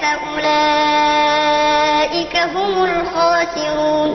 فأولئك هم الخاسرون.